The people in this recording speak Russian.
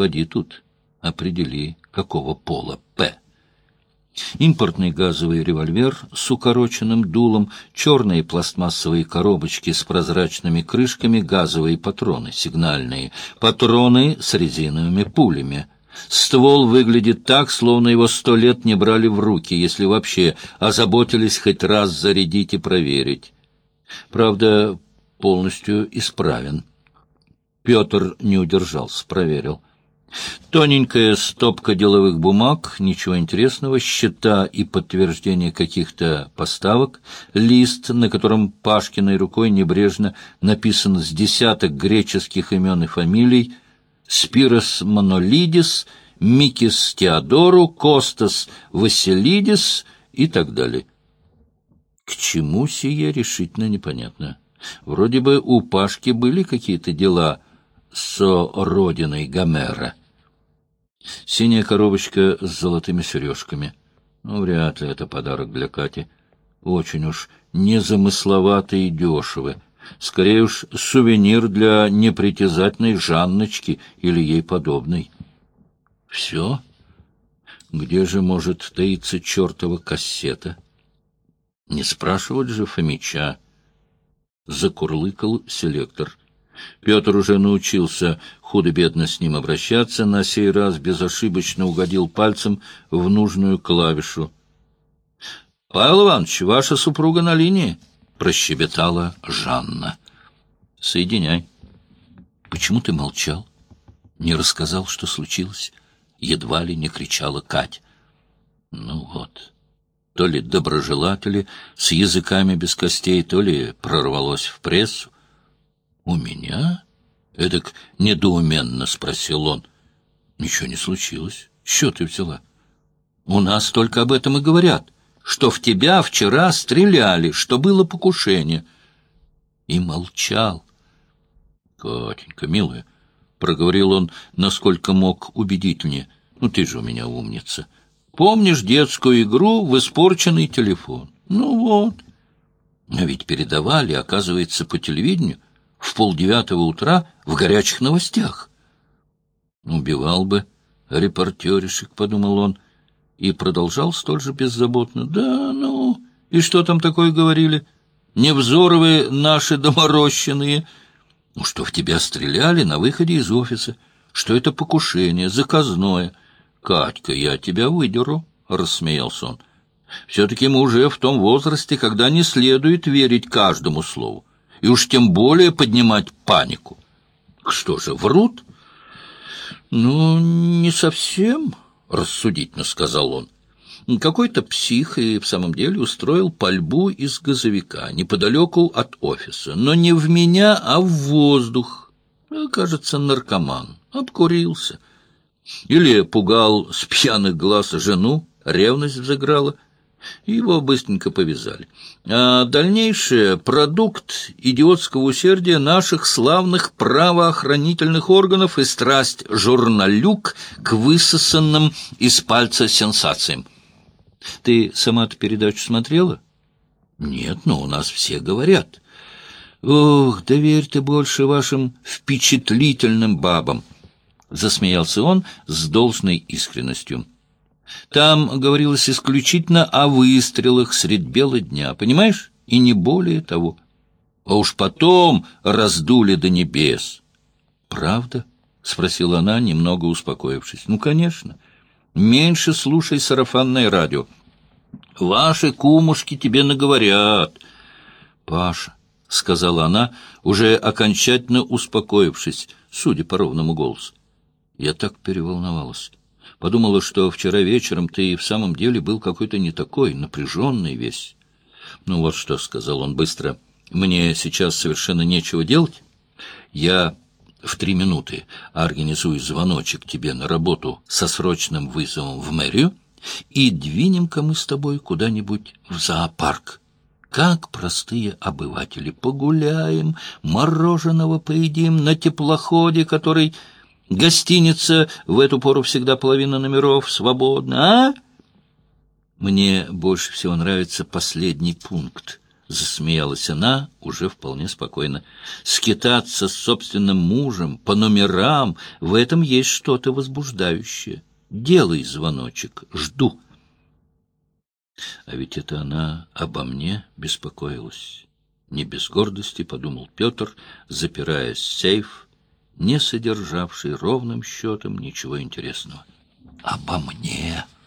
Поди тут, определи, какого пола «П». Импортный газовый револьвер с укороченным дулом, черные пластмассовые коробочки с прозрачными крышками, газовые патроны, сигнальные, патроны с резиновыми пулями. Ствол выглядит так, словно его сто лет не брали в руки, если вообще озаботились хоть раз зарядить и проверить. Правда, полностью исправен. Петр не удержался, проверил. Тоненькая стопка деловых бумаг, ничего интересного, счета и подтверждение каких-то поставок, лист, на котором Пашкиной рукой небрежно написано с десяток греческих имен и фамилий, Спирос Монолидис, Микис Теодору, Костас Василидис и так далее. К чему сие решительно непонятно. Вроде бы у Пашки были какие-то дела со родиной Гомера. Синяя коробочка с золотыми сережками. Ну, вряд ли это подарок для Кати. Очень уж незамысловатый и дешевый. Скорее уж сувенир для непритязательной Жанночки или ей подобной. Все? Где же может таиться чертова кассета? Не спрашивать же Фомича. Закурлыкал селектор. Петр уже научился худо-бедно с ним обращаться, на сей раз безошибочно угодил пальцем в нужную клавишу. — Павел Иванович, ваша супруга на линии? — прощебетала Жанна. — Соединяй. — Почему ты молчал? Не рассказал, что случилось? Едва ли не кричала Кать. — Ну вот... То ли доброжелатели с языками без костей, то ли прорвалось в прессу. «У меня?» — эдак недоуменно спросил он. «Ничего не случилось. Что ты взяла?» «У нас только об этом и говорят, что в тебя вчера стреляли, что было покушение». И молчал. «Катенька, милая», — проговорил он, насколько мог убедительнее, — «ну ты же у меня умница. Помнишь детскую игру в испорченный телефон? Ну вот». А ведь передавали, оказывается, по телевидению — в полдевятого утра в горячих новостях. Убивал бы репортеришек, — подумал он, и продолжал столь же беззаботно. Да, ну, и что там такое говорили? Невзоровы наши доморощенные. Ну, что в тебя стреляли на выходе из офиса, что это покушение, заказное. Катька, я тебя выдеру, — рассмеялся он. Все-таки мы уже в том возрасте, когда не следует верить каждому слову и уж тем более поднимать панику. Что же, врут? Ну, не совсем, рассудительно сказал он. Какой-то псих и в самом деле устроил пальбу из газовика неподалеку от офиса, но не в меня, а в воздух. Кажется, наркоман. Обкурился. Или пугал с пьяных глаз жену, ревность взыграла — его быстренько повязали. А дальнейшее — продукт идиотского усердия наших славных правоохранительных органов и страсть журналюк к высосанным из пальца сенсациям. Ты сама-то передачу смотрела? Нет, но у нас все говорят. Ох, доверь ты больше вашим впечатлительным бабам. Засмеялся он с должной искренностью. Там говорилось исключительно о выстрелах средь бела дня, понимаешь? И не более того. А уж потом раздули до небес. «Правда?» — спросила она, немного успокоившись. «Ну, конечно. Меньше слушай сарафанное радио. Ваши кумушки тебе наговорят». «Паша», — сказала она, уже окончательно успокоившись, судя по ровному голосу. Я так переволновалась. Подумала, что вчера вечером ты и в самом деле был какой-то не такой, напряженный весь. Ну вот что, — сказал он быстро, — мне сейчас совершенно нечего делать. Я в три минуты организую звоночек тебе на работу со срочным вызовом в мэрию, и двинем-ка мы с тобой куда-нибудь в зоопарк. Как простые обыватели. Погуляем, мороженого поедим на теплоходе, который Гостиница в эту пору всегда половина номеров свободна, а? Мне больше всего нравится последний пункт, засмеялась она уже вполне спокойно. Скитаться с собственным мужем по номерам — в этом есть что-то возбуждающее. Делай звоночек, жду. А ведь это она обо мне беспокоилась. Не без гордости, — подумал Петр, запирая сейф, не содержавший ровным счетом ничего интересного. Обо мне! —